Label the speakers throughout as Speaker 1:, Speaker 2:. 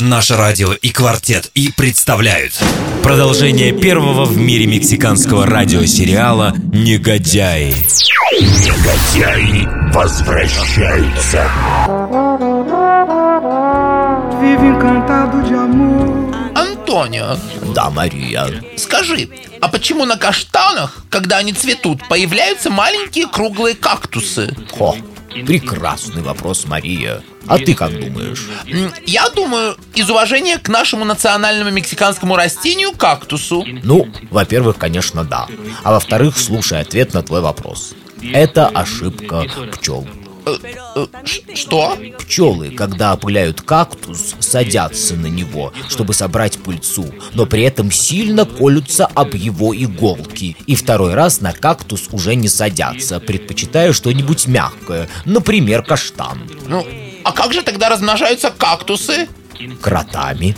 Speaker 1: Наше радио и «Квартет» и представляют
Speaker 2: Продолжение первого в мире мексиканского радиосериала «Негодяи».
Speaker 3: Негодяи возвращаются.
Speaker 4: Антонио,
Speaker 5: Да, Мария.
Speaker 4: скажи, а почему на каштанах, когда они цветут, появляются маленькие круглые кактусы?
Speaker 5: Хо, прекрасный вопрос, Мария. А ты как думаешь?
Speaker 4: Я думаю, из уважения к нашему национальному мексиканскому растению кактусу.
Speaker 5: Ну, во-первых, конечно, да. А во-вторых, слушай ответ на твой вопрос. Это ошибка пчел.
Speaker 4: Э, ш- Что?
Speaker 5: Пчелы, когда опыляют кактус, садятся на него, чтобы собрать пыльцу, но при этом сильно колются об его иголки. И второй раз на кактус уже не садятся, предпочитая что-нибудь мягкое, например, каштан.
Speaker 4: Ну, а как же тогда размножаются кактусы?
Speaker 5: Кротами.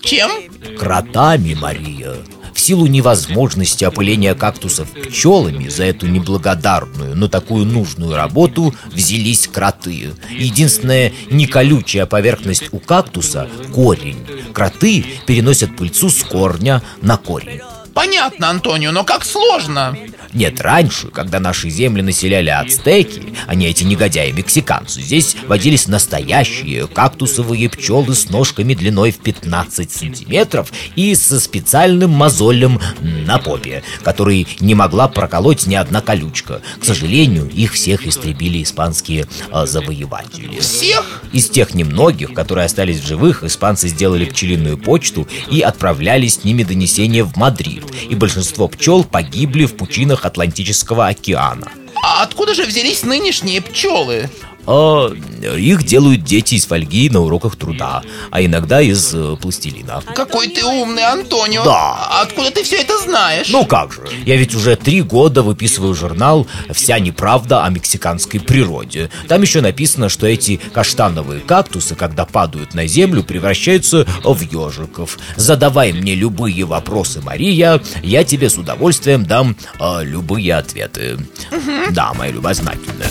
Speaker 4: Чем?
Speaker 5: Кротами, Мария. В силу невозможности опыления кактусов пчелами за эту неблагодарную, но такую нужную работу взялись кроты. Единственная неколючая поверхность у кактуса – корень. Кроты переносят пыльцу с корня на корень.
Speaker 4: Понятно, Антонио, но как сложно.
Speaker 5: Нет, раньше, когда наши земли населяли ацтеки, а не эти негодяи-мексиканцы, здесь водились настоящие кактусовые пчелы с ножками длиной в 15 сантиметров и со специальным мозолем на попе, который не могла проколоть ни одна колючка. К сожалению, их всех истребили испанские а, завоеватели.
Speaker 4: Всех?
Speaker 5: Из тех немногих, которые остались в живых, испанцы сделали пчелиную почту и отправляли с ними донесения в Мадрид. И большинство пчел погибли в пучинах Атлантического океана.
Speaker 4: А откуда же взялись нынешние пчелы?
Speaker 5: А их делают дети из фольги на уроках труда, а иногда из э, пластилина.
Speaker 4: Какой ты умный, Антонио.
Speaker 5: Да.
Speaker 4: А Откуда ты все это знаешь?
Speaker 5: Ну как же, я ведь уже три года выписываю журнал «Вся неправда о мексиканской природе». Там еще написано, что эти каштановые кактусы, когда падают на землю, превращаются в ежиков. Задавай мне любые вопросы, Мария, я тебе с удовольствием дам э, любые ответы. Да, моя любознательная.